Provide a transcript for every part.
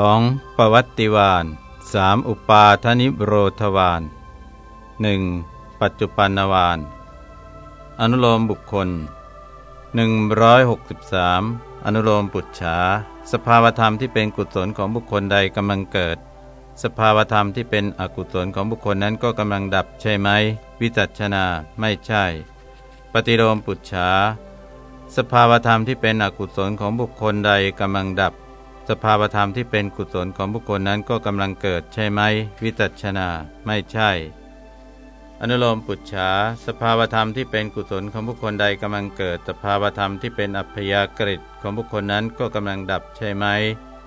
2. ปวัตติวาน 3. อุปาทนิโรธวาน 1. ปัจจุปันนวาน อนุโลมบุคคล 163 อนุโลมปุจฉา สภาวธรรมที่เป็นกุศลของบุคคลใดกำลังเกิด สภาวธรรมที่เป็นอกุศลของบุคคลนั้นก็กำลังดับใช่ไหม วิจัชนาไม่ใช่ ปฏิโลมปุจฉา สภาวธรรมที่เป็นอกุศลของบุคคลใดกำลังดับ สภาวธรรมที่เป็นกุศลของบุคคลนั้นก็กำลังเกิดใช่ไหม วิจัชนา ไม่ใช่ อนุโลมปุจฉาสภาวธรรมที่เป็นกุศลของบุคคลใดกำลังเกิด สภาวธรรมที่เป็นอัพยากฤิของบุคคลนั้นก็กำลังดับใช่ไหม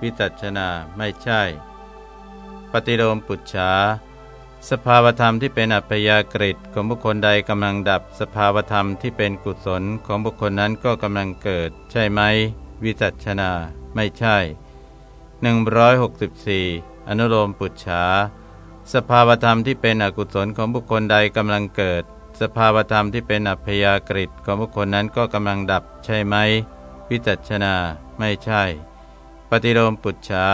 วิจัชนา ไม่ใช่ ปฏิโลมปุจฉาสภาวธรรมที่เป็นอัพยากฤิของบุคคลใดกำลังดับ สภาวธรรมที่เป็นกุศลของบุคคลนั้นก็กำลังเกิด ใช่ไหม วิจัชนา ไม่ใช่ 164 อนุโลมปุจฉาสภาวธรรมที่เป็นอกุศลของบุคคลใดกำลังเกิด สภาวธรรมที่เป็นอัพยากฤิของบุคคลนั้นก็กำลังดับใช่ไหมวิจัชนาไม่ใช่ ปฏิโลมปุจฉา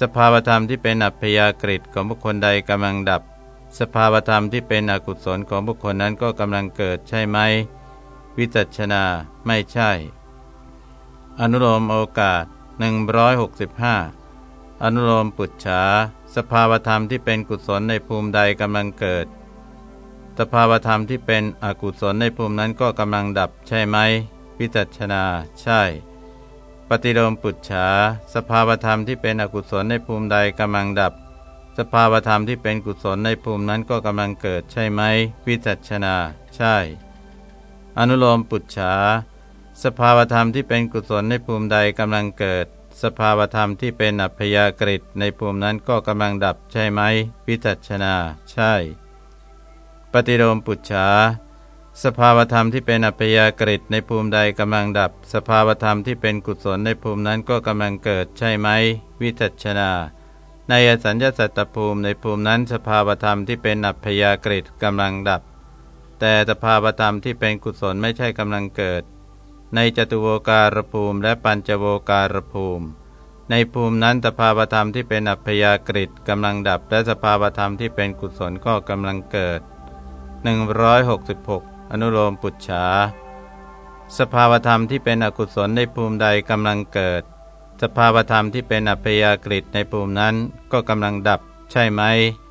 สภาวธรรมที่เป็นอัพยากฤิของบุคคลใดกำลังดับ สภาวธรรมที่เป็นอกุศลของบุคคลนั้นก็กำลังเกิดใช่ไหมวิจัชนาไม่ใช่ อนุโลมโอกาส 165 อนุโลมปุจฉาสภาวธรรมที่เป็นกุศลในภูมิใดกำลังเกิด สภาวธรรมที่เป็นอกุศลในภูมินั้นก็กำลังดับใช่ไหมวิจัชนา ใช่ ปฏิโลมปุจฉาสภาวธรรมที่เป็นอกุศลในภูมิใดกำลังดับ สภาวธรรมที่เป็นกุศลในภูมินั้นก็กำลังเกิดใช่ไหมวิจัชนา ใช่ อนุโลมปุจฉา สภาวธรรมที่เป็นกุศลในภูมิใดกำลังเกิด สภาวธรรมที่เป็นอัพยากฤิในภูมินั้นก็กำลังดับใช่ไหมวิจัชนา ใช่ ปฏิโลมปุจฉาสภาวธรรมที่เป็นอัพยากฤิในภูมิใดกำลังดับ สภาวธรรมที่เป็นกุศลในภูมินั้นก็กำลังเกิดใช่ไหมวิจัชนา ในอสัญญาสัตตภูมิในภูมินั้น สภาวธรรมที่เป็นอัพยากฤิกำลังดับ แต่สภาวธรรมที่เป็นกุศลไม่ใช่กำลังเกิด ในจตุโวการภูมิและปัญจโวการภูมิ ในภูมินั้นสภาวธรรมที่เป็นอัพยากฤิกำลังดับ และสภาวธรรมที่เป็นกุศลก็กำลังเกิด 166 อนุโลมปุจฉาสภาวธรรมที่เป็นอกุศลในภูมิใดกำลังเกิด สภาวธรรมที่เป็นอัพยากฤิในภูมินั้นก็กำลังดับ ใช่ไหม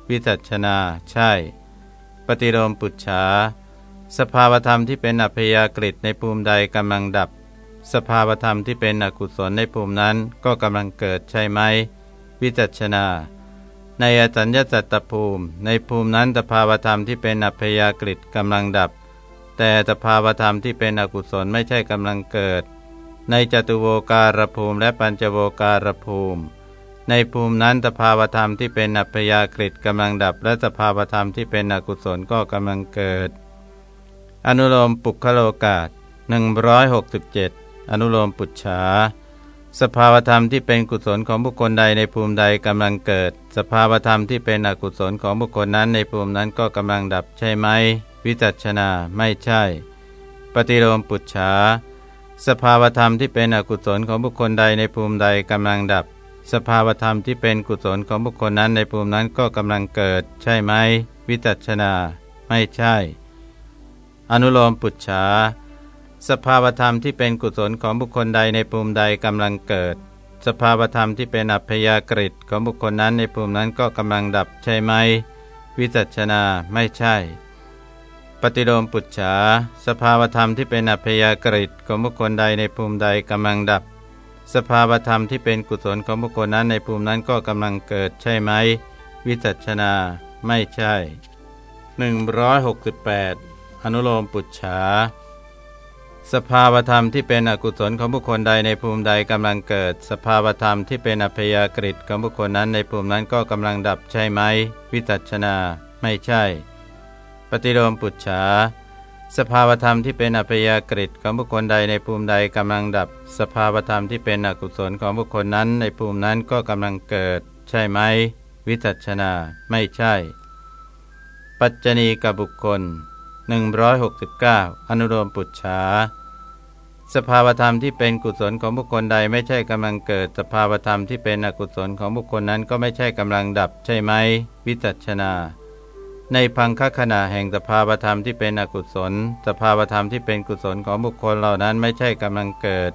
วิจัชนา ใช่ ปฏิโลมปุจฉา สภาวธรรมที่เป็นอัพยากฤิในภูมิใดกำลังดับ สภาวธรรมที่เป็นอกุศลในภูมินั้นก็กำลังเกิดใช่ไหม วิจัชนา ในอจัญญสัตตภูมิ ในภูมินั้นสภาวธรรมที่เป็นอัพยากฤิกำลังดับ แต่สภาวธรรมที่เป็นอกุศลไม่ใช่กำลังเกิด ในจตุโวการภูมิและปัญจโวการภูมิ ในภูมินั้นสภาวธรรมที่เป็นอัพยากฤิกำลังดับ และสภาวธรรมที่เป็นอกุศลก็กำลังเกิด อนุโลมปุคโลกาศ167 อนุโลมปุจฉา สภาวธรรมที่เป็นกุศลของบุคคลใดในภูมิใดกำลังเกิด สภาวธรรมที่เป็นอกุศลของบุคคลนั้นในภูมินั้นก็กำลังดับใช่ไหม วิจัชนาไม่ใช่ ปฏิโลมปุจฉา สภาวธรรมที่เป็นอกุศลของบุคคลใดในภูมิใดกำลังดับ สภาวธรรมที่เป็นกุศลของบุคคลนั้นในภูมินั้นก็กำลังเกิด ใช่ไหม วิจัชนาไม่ใช่ อนุโลมปุจฉาสภาวธรรมที่เป็นกุศลของบุคคลใดในภูมิใดกำลังเกิด สภาวธรรมที่เป็นอัพยากฤิของบุคคลนั้นในภูมินั้นก็กำลังดับใช่ไหม วิจัชนาไม่ใช่ ปฏิโลมปุจฉาสภาวธรรมที่เป็นอัพยากฤิของบุคคลใดในภูมิใดกำลังดับ สภาวธรรมที่เป็นกุศลของบุคคลนั้นในภูมินั้นก็กำลังเกิดใช่ไหม วิจัชนาไม่ใช่ 168 อนุโลมปุจฉาสภาวธรรมที่เป็นอกุศลของบุคคลใดในภูมิใดกำลังเกิด สภาวธรรมที่เป็นอัพยากฤิของบุคคลนั้นในภูมินั้นก็กำลังดับใช่ไหม วิจัชนา ไม่ใช่ ปฏิโลมปุจฉาสภาวธรรมที่เป็นอัพยากฤิของบุคคลใดในภูมิใดกำลังดับ สภาวธรรมที่เป็นอกุศลของบุคคลนั้นในภูมินั้นก็กำลังเกิด ใช่ไหม วิจัชนา ไม่ใช่ ปัจจณีกับบุคคล 169 อนุโลมปุจฉาสภาวธรรมที่เป็นกุศลของบุคคลใดไม่ใช่กำลังเกิด สภาวธรรมที่เป็นอกุศลของบุคคลนั้นก็ไม่ใช่กำลังดับใช่ไหมวิจัชนา ในพังคขณะแห่งสภาวธรรมที่เป็นอกุศล สภาวธรรมที่เป็นกุศลของบุคคลเหล่านั้นไม่ใช่กำลังเกิด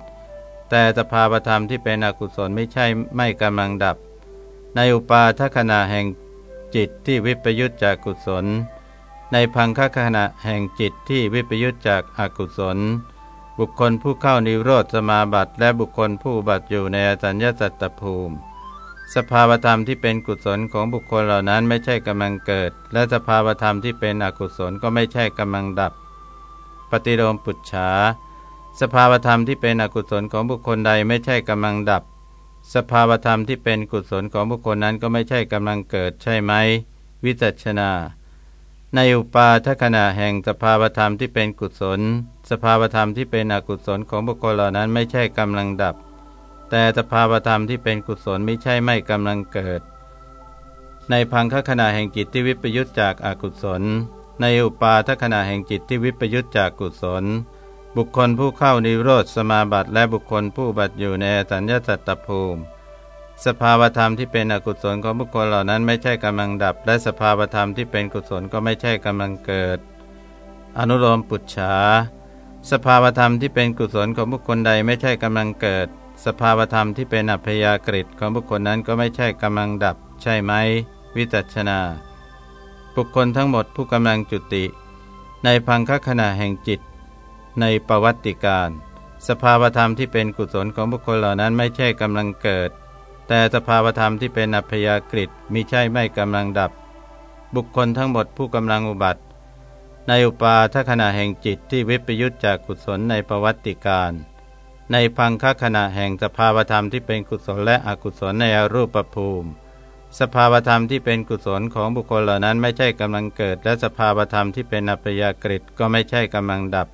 แต่สภาวธรรมที่เป็นอกุศลไม่ใช่ไม่กำลังดับ ในอุปาทขณะแห่งจิตที่วิปยุตจากกุศล ในพังคขณะแห่งจิตที่วิปยุตจากอกุศล บุคคลผู้เข้านิโรธสมาบัติและบุคคลผู้บัติอยู่ในอสัญญาสัตตภูมิ สภาวธรรมที่เป็นกุศลของบุคคลเหล่านั้นไม่ใช่กำลังเกิด และสภาวธรรมที่เป็นอกุศลก็ไม่ใช่กำลังดับ ปฏิโลมปุจฉาสภาวธรรมที่เป็นอกุศลของบุคคลใดไม่ใช่กำลังดับ สภาวธรรมที่เป็นกุศลของบุคคลนั้นก็ไม่ใช่กำลังเกิดใช่ไหม วิจัชนา ในอุปาทขณะแห่งสภาวธรรมที่เป็นกุศล สภาวธรรมที่เป็นอกุศลของบุคคลเหล่านั้นไม่ใช่กำลังดับ แต่สภาวธรรมที่เป็นกุศลไม่ใช่ไม่กำลังเกิด ในพังคขณะแห่งจิตที่วิปยุตจากอากุศล ในอุปาทขณะแห่งจิตที่วิปยุตจากกุศล บุคคลผู้เข้านิโรธสมาบัติและบุคคลผู้บัติอยู่ในสัญญาสัตตภูมิ สภาวธรรมที่เป็นอกุศลของบุคคลเหล่านั้นไม่ใช่กำลังดับ และสภาวธรรมที่เป็นกุศลก็ไม่ใช่กำลังเกิด อนุโลมปุจฉาสภาวธรรมที่เป็นกุศลของบุคคลใดไม่ใช่กำลังเกิด สภาวธรรมที่เป็นอัพยากฤิของบุคคลนั้นก็ไม่ใช่กำลังดับ ใช่ไหม วิจัชนา บุคคลทั้งหมดผู้กำลังจุติ ในพังคขณะแห่งจิต ในประวัติการ สภาวธรรมที่เป็นกุศลของบุคคลเหล่านั้นไม่ใช่กำลังเกิด แต่สภาวธรรมที่เป็นอัพยากฤิมิใช่ไม่กำลังดับ บุคคลทั้งหมดผู้กำลังอุบัติ ในอุปาทขณะแห่งจิตที่วิปยุตจากกุศลในประวัติการ ในพังคขณะแห่งสภาวธรรมที่เป็นกุศลและอกุศลในอรูปภูมิ สภาวธรรมที่เป็นกุศลของบุคคลเหล่านั้นไม่ใช่กำลังเกิด และสภาวธรรมที่เป็นอัพยากฤิก็ไม่ใช่กำลังดับ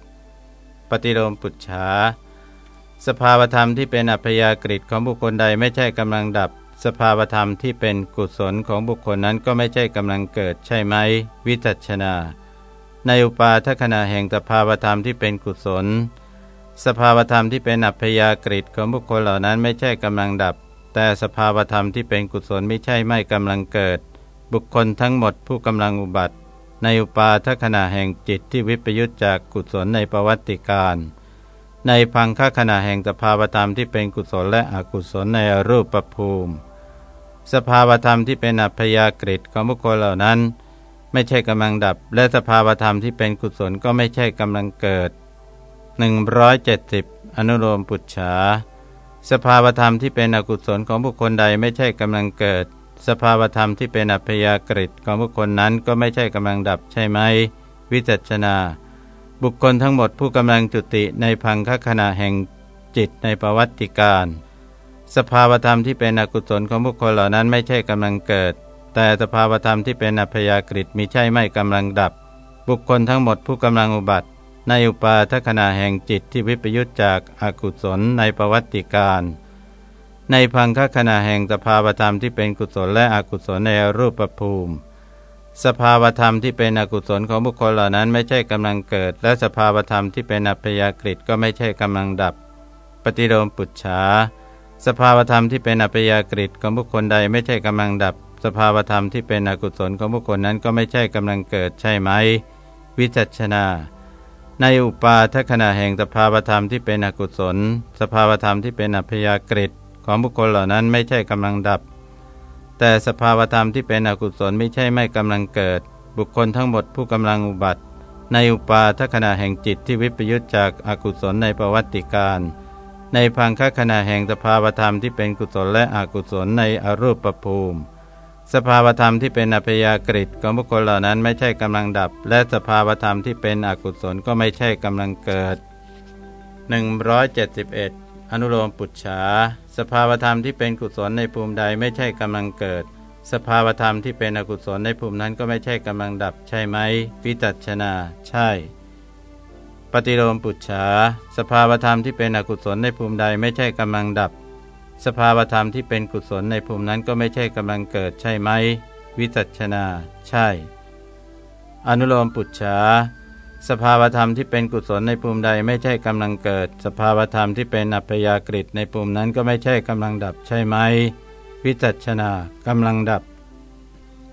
ปฏิโลมปุจฉา สภาวธรรมที่เป็นอัพยากฤิของบุคคลใดไม่ใช่กำลังดับ สภาวธรรมที่เป็นกุศลของบุคคลนั้นก็ไม่ใช่กำลังเกิดใช่ไหม วิจัชนา ในอุปาทขณะแห่งสภาวธรรมที่เป็นกุศล สภาวธรรมที่เป็นอัพยากฤิของบุคคลเหล่านั้นไม่ใช่กำลังดับ แต่สภาวธรรมที่เป็นกุศลไม่ใช่ไม่กำลังเกิด บุคคลทั้งหมดผู้กำลังอุบัติ ในอุปาทขณะแห่งจิตที่วิปยุตจากกุศลในประวัติการ ในพังคขณะแห่งสภาวธรรมที่เป็นกุศลและอกุศลในรูปประภูมิ สภาวธรรมที่เป็นอัพยากฤิของบุคคลเหล่านั้น ไม่ใช่กำลังดับ และสภาวธรรมที่เป็นกุศลก็ไม่ใช่กำลังเกิด 170 อนุโลมปุจฉาสภาวธรรมที่เป็นอกุศลของบุคคลใดไม่ใช่กำลังเกิด สภาวธรรมที่เป็นอัพยากฤิของบุคคลนั้นก็ไม่ใช่กำลังดับใช่ไหม วิจัชนา บุคคลทั้งหมดผู้กำลังจุติในพังคขณะแห่งจิตในประวัติการ สภาวธรรมที่เป็นอกุศลของบุคคลเหล่านั้นไม่ใช่กำลังเกิด แต่สภาวธรรมที่เป็นอัพยากฤิมีใช่ไม่กำลังดับ บุคคลทั้งหมดผู้กำลังอุบัติในอุปาทขณะแห่งจิตที่วิปยุตจากอากุศลในประวัติการ ในพังคขณะแห่งสภาวธรรมที่เป็นกุศลและอกุศลในรูปภูมิ สภาวธรรมที่เป็นอกุศลของบุคคลเหล่านั้นไม่ใช่กำลังเกิด และสภาวธรรมที่เป็นอัพยากฤิก็ไม่ใช่กำลังดับ ปฏิโลมปุจฉาสภาวธรรมที่เป็นอัพยากฤิของบุคคลใดไม่ใช่กำลังดับ สภาวธรรมที่เป็นอกุศลของบุคคลนั้นก็ไม่ใช่กำลังเกิดใช่ไหม วิจัชนา ในอุปาทขณะแห่งสภาวธรรมที่เป็นอกุศล สภาวธรรมที่เป็นอัพยากฤิของบุคคลเหล่านั้นไม่ใช่กำลังดับ แต่สภาวธรรมที่เป็นอกุศลไม่ใช่ไม่กำลังเกิด บุคคลทั้งหมดผู้กำลังอุบัติ ในอุปาทขณะแห่งจิตที่วิปยุตจากอากุศลในประวัติการ ในพังคขณะแห่งสภาวธรรมที่เป็นกุศลและอกุศลในอรูปภูมิ สภาวธรรมที่เป็นอัพยากฤิของบุคคลเหล่านั้นไม่ใช่กำลังดับ และสภาวธรรมที่เป็นอกุศลก็ไม่ใช่กำลังเกิด171 อนุโลมปุจฉาสภาวธรรมที่เป็นกุศลในภูมิใดไม่ใช่กำลังเกิด สภาวธรรมที่เป็นอกุศลในภูมินั้นก็ไม่ใช่กำลังดับใช่ไหมวิจัชนา ใช่ ปฏิโลมปุจฉาสภาวธรรมที่เป็นอกุศลในภูมิใดไม่ใช่กำลังดับ สภาวธรรมที่เป็นกุศลในภูมินั้นก็ไม่ใช่กำลังเกิดใช่ไหมวิจัชนา ใช่ อนุโลมปุจฉา สภาวธรรมที่เป็นกุศลในภูมิใดไม่ใช่กำลังเกิด สภาวธรรมที่เป็นอัพยากฤิในภูมินั้นก็ไม่ใช่กำลังดับใช่ไหมวิจัชนากำลังดับ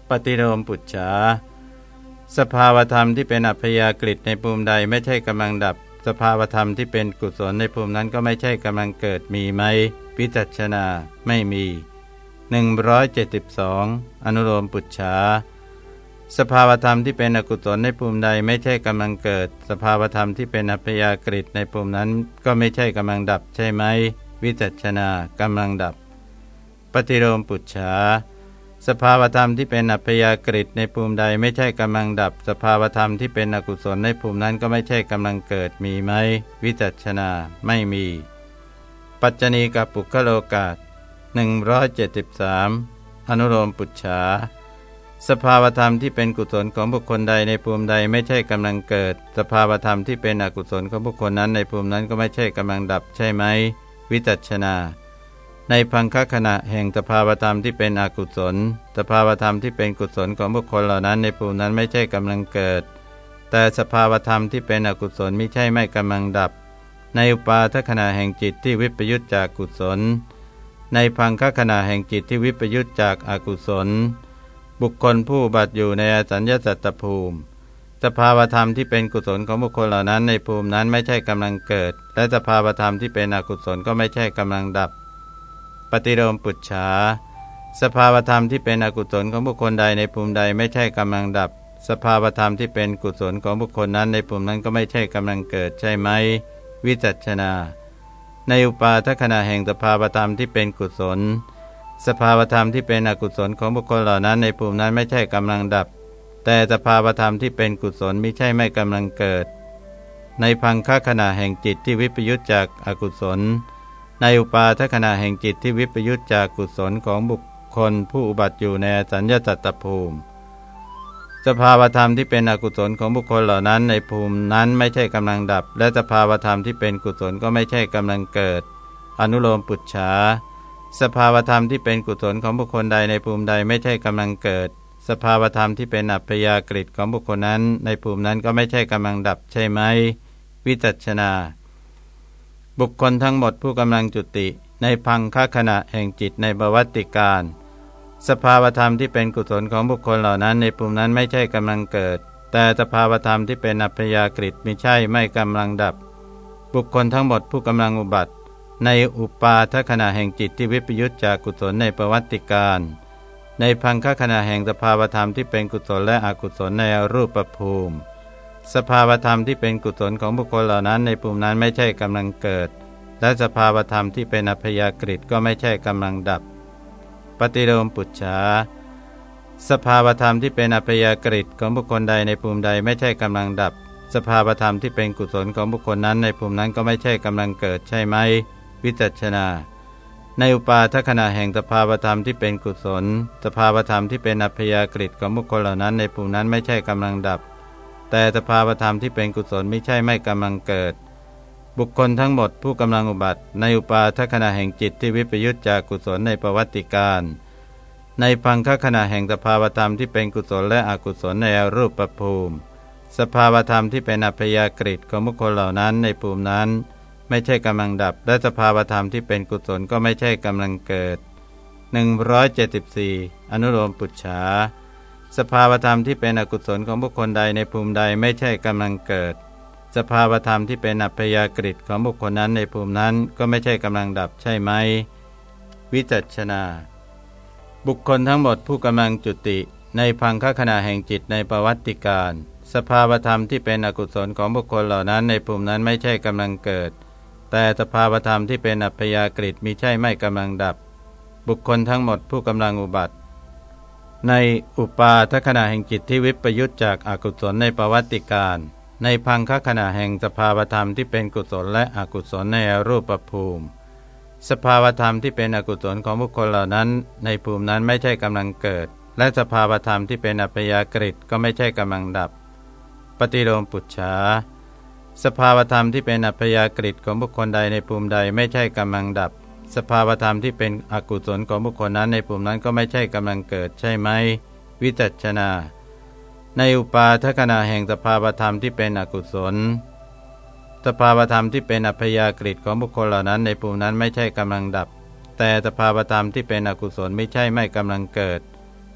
ปฏิโลมปุจฉาสภาวธรรมที่เป็นอัพยากฤิในภูมิใดไม่ใช่กำลังดับ สภาวธรรมที่เป็นกุศลในภูมินั้นก็ไม่ใช่กำลังเกิดมีไหมวิจัชนาไม่มี 172 อนุโลมปุจฉา สภาวธรรมที่เป็นอกุศลในภูมิใดไม่ใช่กำลังเกิด สภาวธรรมที่เป็นอัพยากฤิในภูมินั้น ก็ไม่ใช่กำลังดับใช่ไหม วิจัชนากำลังดับ ปฏิโลมปุจฉาสภาวธรรมที่เป็นอัพยากฤิในภูมิใดไม่ใช่กำลังดับ สภาวธรรมที่เป็นอกุศลในภูมินั้นก็ไม่ใช่กำลังเกิดมีไหม วิจัชนาไม่มี ปัจจณีกับปุคโลกาศ173 อนุโลมปุจฉา สภาวธรรมที่เป็นกุศลของบุคคลใดในภูมิใดไม่ใช่กำลังเกิด สภาวธรรมที่เป็นอกุศลของบุคคลนั้นในภูมินั้นก็ไม่ใช่กำลังดับใช่ไหม วิจัชนา ในพังคขณะแห่งสภาวธรรมที่เป็นอกุศล สภาวธรรมที่เป็นกุศลของบุคคลเหล่านั้นในภูมินั้นไม่ใช่กำลังเกิด แต่สภาวธรรมที่เป็นอกุศลไม่ใช่ไม่กำลังดับ ในอุปาทขณะแห่งจิตที่วิปยุตจากกุศล ในพังคขณะแห่งจิตที่วิปยุตจากอากุศล บุคคลผู้บัตอยู่ในอสัญญาสัตตภูมิ สภาวธรรมที่เป็นกุศลของบุคคลเหล่านั้นในภูมินั้นไม่ใช่กำลังเกิด และสภาวธรรมที่เป็นอกุศลก็ไม่ใช่กำลังดับ ปฏิโลมปุจฉาสภาวธรรมที่เป็นอกุศลของบุคคลใดในภูมิใดไม่ใช่กำลังดับ สภาวธรรมที่เป็นกุศลของบุคคลนั้นในภูมินั้นก็ไม่ใช่กำลังเกิดใช่ไหม วิจัชนา ในอุปาทขณะแห่งสภาวธรรมที่เป็นกุศล สภาวธรรมที่เป็นอกุศลของบุคคลเหล่านั้นในภูมินั้นไม่ใช่กำลังดับ แต่สภาวธรรมที่เป็นกุศลไม่ใช่ไม่กำลังเกิด ในพังคขณะแห่งจิตที่วิปยุตจากอากุศล ในอุปาทขณะแห่งจิตที่วิปยุตจากกุศลของบุคคลผู้อุบัติอยู่ในสัญญาตตภูมิ สภาวธรรมที่เป็นอกุศลของบุคคลเหล่านั้น ในภูมินั้นไม่ใช่กำลังดับ และสภาวธรรมที่เป็นกุศลก็ไม่ใช่กำลังเกิด อนุโลมปุจฉา สภาวธรรมที่เป็นกุศลของบุคคลใดในภูมิใดไม่ใช่กำลังเกิด สภาวธรรมที่เป็นอัพยากฤิของบุคคลนั้น ในภูมินั้นก็ไม่ใช่กำลังดับใช่ไหม วิจัชนา บุคคลทั้งหมดผู้กำลังจุติ ในพังคขณะแห่งจิตในบวติการ สภาวธรรมที่เป็นกุศลของบุคคลเหล่านั้น ในภูมินั้นไม่ใช่กำลังเกิด แต่สภาวธรรมที่เป็นอัพยากฤิไม่ใช่ไม่กำลังดับ บุคคลทั้งหมดผู้กำลังอุบัติ ในอุปาทขณะแห่งจิตที่วิปยุตจากกุศลในประวัติการ ในพังคขณะแห่งสภาวธรรมที่เป็นกุศลและอกุศลในรูปภูมิ สภาวธรรมที่เป็นกุศลของบุคคลเหล่านั้นในภูมินั้นไม่ใช่กำลังเกิด และสภาวธรรมที่เป็นอัพยากฤิก็ไม่ใช่กำลังดับ ปฏิโลมปุจฉาสภาวธรรมที่เป็นอัพยากฤิของบุคคลใดในภูมิใดไม่ใช่กำลังดับ สภาวธรรมที่เป็นกุศลของบุคคลนั้นในภูมินั้นก็ไม่ใช่กำลังเกิดใช่ไหม วิจัชนา ในอุปาทขณะแห่งสภาวธรรมที่เป็นกุศล สภาวธรรมที่เป็นอัพยากฤิของบุคคลเหล่านั้นในภูมินั้นไม่ใช่กำลังดับ แต่สภาวธรรมที่เป็นกุศลไม่ใช่ไม่กำลังเกิด บุคคลทั้งหมดผู้กำลังอุบัติ ในอุปาทขณะแห่งจิตที่วิปยุตจากกุศลในประวัติการในพังคขณะแห่งสภาวธรรมที่เป็นกุศลและอกุศลในรูปประภูมิ สภาวธรรมที่เป็นอัพยากฤิของบุคคลเหล่านั้นในภูมินั้น ไม่ใช่กำลังดับ และสภาวธรรมที่เป็นกุศลก็ไม่ใช่กำลังเกิด 174 อนุโลมปุจฉาสภาวธรรมที่เป็นอกุศลของบุคคลใดในภูมิใดไม่ใช่กำลังเกิด สภาวธรรมที่เป็นอัพยากฤิของบุคคลนั้นในภูมินั้นก็ไม่ใช่กำลังดับใช่ไหม วิจัชนา บุคคลทั้งหมดผู้กำลังจุติ ในพังคขณะแห่งจิตในประวัติการ สภาวธรรมที่เป็นอกุศลของบุคคลเหล่านั้นในภูมินั้นไม่ใช่กำลังเกิด แต่สภาวธรรมที่เป็นอัพยากฤิมีใช่ไม่กำลังดับ บุคคลทั้งหมดผู้กำลังอุบัติ ในอุปาทขณะแห่งจิตที่วิปยุตจากอากุศลในประวัติการ ในพังคขณะแห่งสภาวธรรมที่เป็นกุศลและอกุศลในรูปภูมิ สภาวธรรมที่เป็นอกุศลของบุคคลเหล่านั้น ในภูมินั้นไม่ใช่กำลังเกิด และสภาวธรรมที่เป็นอัพยากฤิก็ไม่ใช่กำลังดับ ปฏิโลมปุจฉา สภาวธรรมที่เป็นอัพยากฤิของบุคคลใดในภูมิใดไม่ใช่กำลังดับ สภาวธรรมที่เป็นอกุศลของบุคคลนั้นในภูมินั้นก็ไม่ใช่กำลังเกิดใช่ไหม วิจัชนา ในอุปาทขณะแห่งสภาวธรรมที่เป็นอกุศล สภาวธรรมที่เป็นอัพยากฤิของบุคคลเหล่านั้นในภูมินั้นไม่ใช่กำลังดับ แต่สภาวธรรมที่เป็นอกุศลไม่ใช่ไม่กำลังเกิด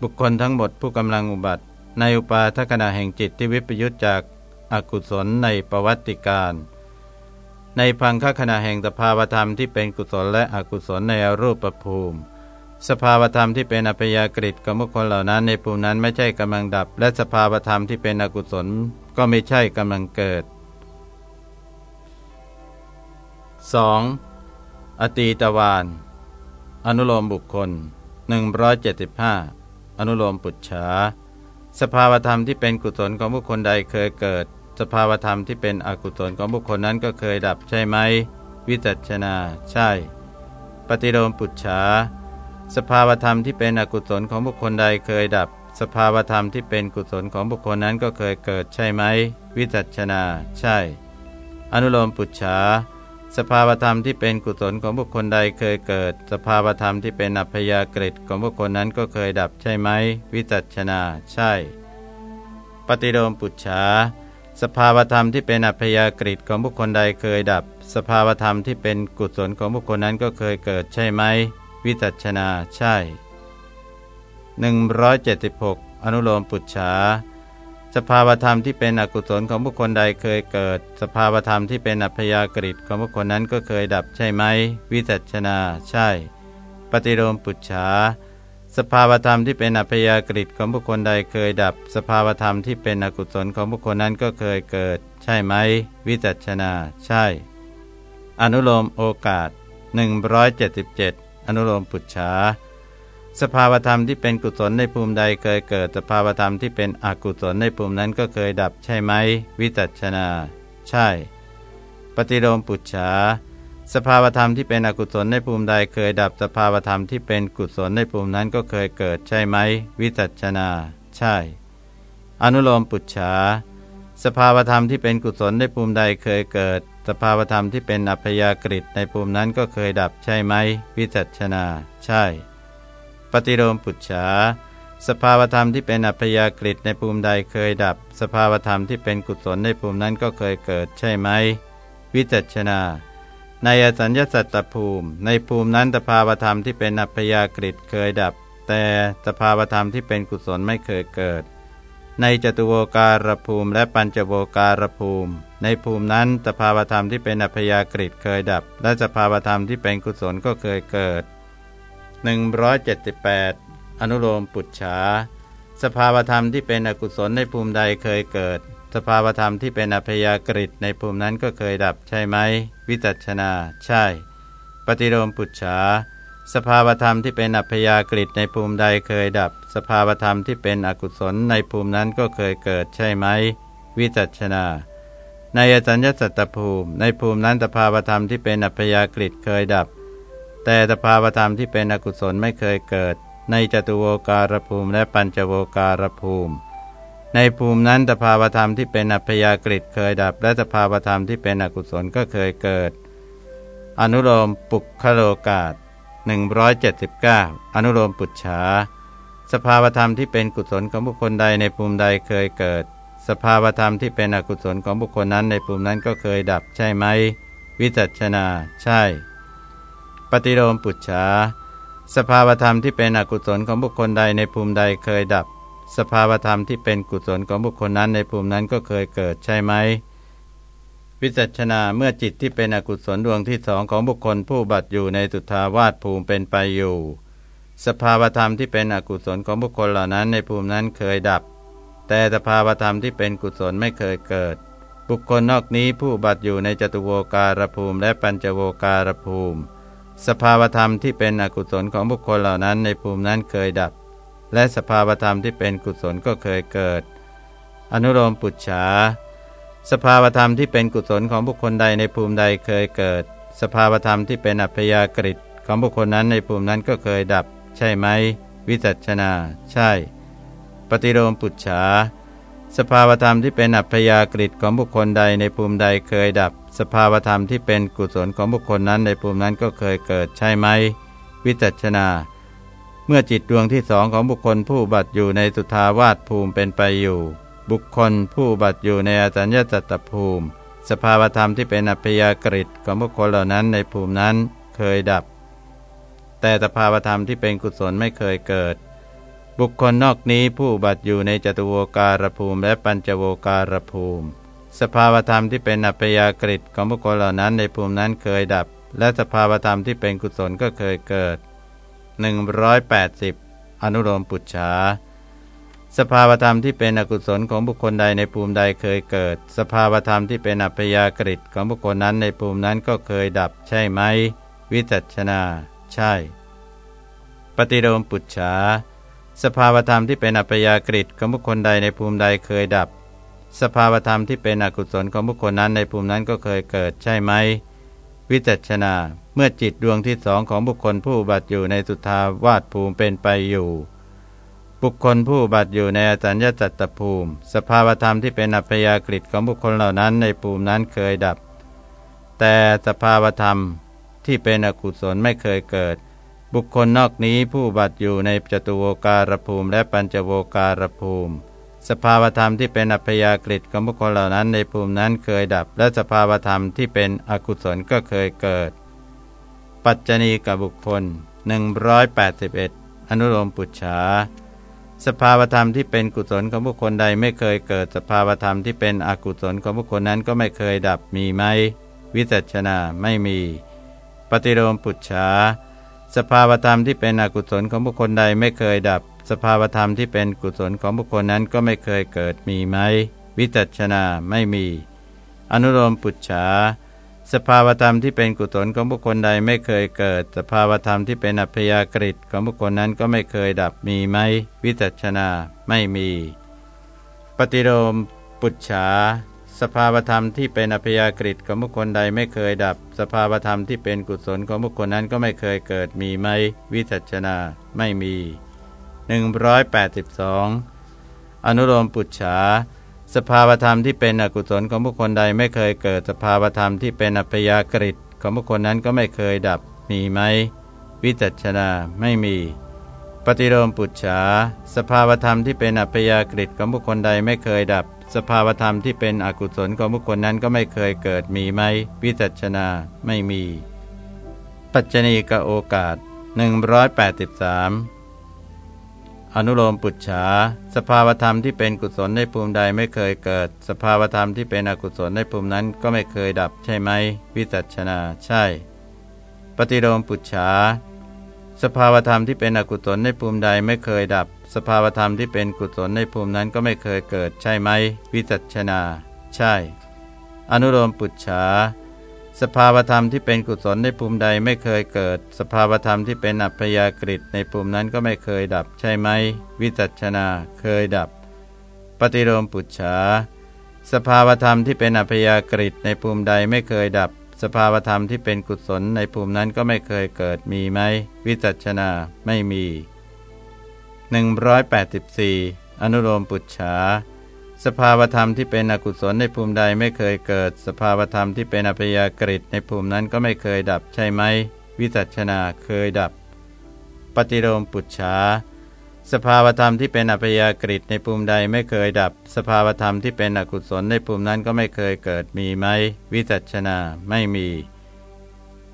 บุคคลทั้งหมดผู้กำลังอุบัติ ในอุปาทขณะแห่งจิตที่วิปยุตจาก อกุศลในประวัติการ ในพังคขณะแห่งสภาวธรรมที่เป็นกุศลและอกุศลในอรูปภูมิ สภาวธรรมที่เป็นอัพยากฤิของบุคคลเหล่านั้นในภูมินั้นไม่ใช่กำลังดับ และสภาวธรรมที่เป็นอกุศลก็ไม่ใช่กำลังเกิด 2. อตีตวานอนุโลมบุคคล 175 อนุโลมปุจฉาสภาวธรรมที่เป็นกุศลของบุคคลใดเคยเกิด สภาวธรรมที่เป็นอกุศลของบุคคลนั้นก็เคยดับใช่ไหม วิจัชนา ใช่ ปฏิโลมปุจฉา สภาวธรรมที่เป็นอกุศลของบุคคลใดเคยดับ สภาวธรรมที่เป็นกุศลของบุคคลนั้นก็เคยเกิดใช่ไหม วิจัชนา ใช่ อนุโลมปุจฉา สภาวธรรมที่เป็นกุศลของบุคคลใดเคยเกิด สภาวธรรมที่เป็นอัพยากฤิของบุคคลนั้นก็เคยดับใช่ไหม วิจัชนา ใช่ ปฏิโลมปุจฉา สภาวธรรมที่เป็นอัพยากฤิของบุคคลใดเคยดับ สภาวธรรมที่เป็นกุศลของบุคคลนั้นก็เคยเกิดใช่ไหม วิจัชนาใช่ 176 อนุโลมปุจฉาสภาวธรรมที่เป็นอกุศลของบุคคลใดเคยเกิด สภาวธรรมที่เป็นอัพยากฤิของบุคคลนั้นก็เคยดับใช่ไหม วิจัชนาใช่ ปฏิโลมปุจฉา สภาวธรรมที่เป็นอัพยากฤิของบุคคลใดเคยดับ สภาวธรรมที่เป็นอกุศลของบุคคลนั้นก็เคยเกิด ใช่ไหม วิจัชนา ใช่ อนุโลมโอกาส 177 อนุโลมปุจฉาสภาวธรรมที่เป็นกุศลในภูมิใดเคยเกิด สภาวธรรมที่เป็นอกุศลในภูมินั้นก็เคยดับ ใช่ไหม วิจัชนา ใช่ ปฏิโลมปุจฉา สภาวธรรมที่เป็นอกุศลในภูมิใดเคยดับสภาวธรรมที่เป็นกุศลในภูมินั้นก็เคยเกิดใช่ไหม วิจัชนา ใช่ อนุโลมปุจฉาสภาวธรรมที่เป็นกุศลในภูมิใดเคยเกิด สภาวธรรมที่เป็นอัพยากฤิในภูมินั้นก็เคยดับใช่ไหม วิจัชนา ใช่ ปฏิโลมปุจฉาสภาวธรรมที่เป็นอัพยากฤิในภูมิใดเคยดับ สภาวธรรมที่เป็นกุศลในภูมินั้นก็เคยเกิดใช่ไหม วิจัชนา ในอสัญญาสัตตภูมิ ในภูมินั้นสภาวธรรมที่เป็นอัพยากฤิเคยดับ แต่สภาวธรรมที่เป็นกุศลไม่เคยเกิด ในจตุโวการภูมิและปัญจโวการภูมิ ในภูมินั้นสภาวธรรมที่เป็นอัพยากฤิเคยดับ และสภาวธรรมที่เป็นกุศลก็เคยเกิด 178 อนุโลมปุจฉาสภาวธรรมที่เป็นอกุศลในภูมิใดเคยเกิด สภาวธรรมที่เป็นอัพยากฤิในภูมินั้นก็เคยดับใช่ไหม วิจัชนา ใช่ ปฏิโลมปุจฉา สภาวธรรมที่เป็นอัพยากฤิในภูมิใดเคยดับ สภาวธรรมที่เป็นอกุศลในภูมินั้นก็เคยเกิดใช่ไหม วิจัชนา ในอจัญญสัตตภูมิ ในภูมินั้นสภาวธรรมที่เป็นอัพยากฤิเคยดับ แต่สภาวธรรมที่เป็นอกุศลไม่เคยเกิด ในจตุโวการภูมิและปัญจโวการภูมิ ในภูมินั้นสภาวธรรมที่เป็นอัพยากฤิเคยดับ และสภาวธรรมที่เป็นอกุศลก็เคยเกิด อนุโลมปุคโลกาศ179 อนุโลมปุจฉาสภาวธรรมที่เป็นกุศลของบุคคลใดในภูมิใดเคยเกิด สภาวธรรมที่เป็นอกุศลของบุคคลนั้นในภูมินั้นก็เคยดับใช่ไหม วิจัชนา ใช่ ปฏิโลมปุจฉาสภาวธรรมที่เป็นอกุศลของบุคคลใดในภูมิใดเคยดับ สภาวธรรมที่เป็นกุศลของบุคคลนั้นในภูมินั้นก็เคยเกิดใช่ไหม วิจัชนาเมื่อจิตที่เป็นอกุศลดวงที่สองของบุคคลผู้บัตอยู่ในสุทาวาสภูมิเป็นไปอยู่ สภาวธรรมที่เป็นอกุศลของบุคคลเหล่านั้นในภูมินั้นเคยดับ แต่สภาวธรรมที่เป็นกุศลไม่เคยเกิด บุคคลนอกนี้ผู้บัตอยู่ในจตุโวการภูมิ และปัญจโวการภูมิ สภาวธรรมที่เป็นอกุศลของบุคคลเหล่านั้นในภูมินั้นเคยดับ และสภาวธรรมที่เป็นกุศลก็เคยเกิด อนุโลมปุจฉา สภาวธรรมที่เป็นกุศลของบุคคลใดในภูมิใดเคยเกิด สภาวธรรมที่เป็นอัพยากฤิของบุคคลนั้นในภูมินั้นก็เคยดับ ใช่ไหม วิจัชนา ใช่ ปฏิโลมปุจฉา สภาวธรรมที่เป็นอัพยากฤิของบุคคลใดในภูมิใดเคยดับ สภาวธรรมที่เป็นกุศลของบุคคลนั้นในภูมินั้นก็เคยเกิด ใช่ไหม วิจัชนา เมื่อจิตดวงที่สองของบุคคลผู้บัตอยู่ในสุทาวาสภูมิเป็นไปอยู่ บุคคลผู้บัติอยู่ในอสัญญาจัตตภูมิ สภาวธรรมที่เป็นอัพยากฤิของบุคคลเหล่านั้นในภูมินั้นเคยดับ แต่สภาวธรรมที่เป็นกุศลไม่เคยเกิด บุคคลนอกนี้ผู้บัติอยู่ในจตุโวการภูมิและปัญจโวการภูมิ สภาวธรรมที่เป็นอัพยากฤิของบุคคลเหล่านั้นในภูมินั้นเคยดับ และสภาวธรรมที่เป็นกุศลก็เคยเกิด 180 อนุโลมปุจฉาสภาวธรรมที่เป็นอกุศลของบุคคลใดในภูมิใดเคยเกิด สภาวธรรมที่เป็นอัพยากฤิของบุคคลนั้นในภูมินั้นก็เคยดับใช่ไหม วิจัชนา ใช่ ปฏิโลมปุจฉาสภาวธรรมที่เป็นอัพยากฤิของบุคคลใดในภูมิใดเคยดับ สภาวธรรมที่เป็นอกุศลของบุคคลนั้นในภูมินั้นก็เคยเกิดใช่ไหม วิจัชนา เมื่อจิตดวงที่สองของบุคคลผู้บัติอยู่ในสุทาวาสภูมิเป็นไปอยู่ บุคคลผู้บัติอยู่ในอสัญญาจัตตภูมิ สภาวธรรมที่เป็นอัพยากฤิของบุคคลเหล่านั้นในภูมินั้นเคยดับ แต่สภาวธรรมที่เป็นอกุศลไม่เคยเกิด บุคคลนอกนี้ผู้บัติอยู่ในจตุโวการภูมิและปัญจโวการภูมิ สภาวธรรมที่เป็นอัพยากฤิของบุคคลเหล่านั้นในภูมินั้นเคยดับ และสภาวธรรมที่เป็นอกุศลก็เคยเกิด ปัจจณีกับบุคคล 181 อนุโลมปุจฉาสภาวธรรมที่เป็นกุศลของบุคคลใดไม่เคยเกิด สภาวธรรมที่เป็นอกุศลของบุคคลนั้นก็ไม่เคยดับมีไหม วิจัชนาไม่มี ปฏิโลมปุจฉา สภาวธรรมที่เป็นอกุศลของบุคคลใดไม่เคยดับ สภาวธรรมที่เป็นกุศลของบุคคลนั้นก็ไม่เคยเกิดมีไหม วิจัชนาไม่มี อนุโลมปุจฉาสภาวธรรมที่เป็นกุศลของบุคคลใดไม่เคยเกิด สภาวธรรมที่เป็นอัพยากฤิของบุคคลนั้นก็ไม่เคยดับมีไหม วิจัชนาไม่มี ปฏิโลมปุจฉา สภาวธรรมที่เป็นอัพยากฤิของบุคคลใดไม่เคยดับ สภาวธรรมที่เป็นกุศลของบุคคลนั้นก็ไม่เคยเกิดมีไหม วิจัชนาไม่มี 182 อนุโลมปุจฉาสภาวธรรมที่เป็นอกุศลของบุคคลใดไม่เคยเกิด สภาวธรรมที่เป็นอัพยากฤิของบุคคลนั้นก็ไม่เคยดับมีไหม วิจัชนาไม่มี ปฏิโลมปุจฉาสภาวธรรมที่เป็นอัพยากฤิของบุคคลใดไม่เคยดับ สภาวธรรมที่เป็นอกุศลของบุคคลนั้นก็ไม่เคยเกิดมีไหมวิจัชนาไม่มี ปัจจณีกโอกาส 183 อนุโลมปุจฉาสภาวธรรมที่เป็นกุศลในภูมิใดไม่เคยเกิด สภาวธรรมที่เป็นอกุศลในภูมินั้นก็ไม่เคยดับใช่ไหมวิจัชนาใช่ ปฏิโลมปุจฉาสภาวธรรมที่เป็นอกุศลในภูมิใดไม่เคยดับ สภาวธรรมที่เป็นกุศลในภูมินั้นก็ไม่เคยเกิดใช่ไหม วิจัชนา ใช่ อนุโลมปุจฉาสภาวธรรมที่เป็นกุศลในภูมิใดไม่เคยเกิด สภาวธรรมที่เป็นอัพยากฤิในภูมินั้นก็ไม่เคยดับใช่ไหม วิจัชนาเคยดับ ปฏิโลมปุจฉาสภาวธรรมที่เป็นอัพยากฤิในภูมิใดไม่เคยดับ สภาวธรรมที่เป็นกุศลในภูมินั้นก็ไม่เคยเกิดมีไหม วิจัชนาไม่มี 184 อนุโลมปุจฉาสภาวธรรมที่เป็นอกุศลในภูมิใดไม่เคยเกิด สภาวธรรมที่เป็นอัพยากฤิในภูมินั้นก็ไม่เคยดับใช่ไหม วิจัชนาเคยดับ ปฏิโลมปุจฉาสภาวธรรมที่เป็นอัพยากฤิในภูมิใดไม่เคยดับ สภาวธรรมที่เป็นอกุศลในภูมินั้นก็ไม่เคยเกิดมีไหม วิจัชนาไม่มี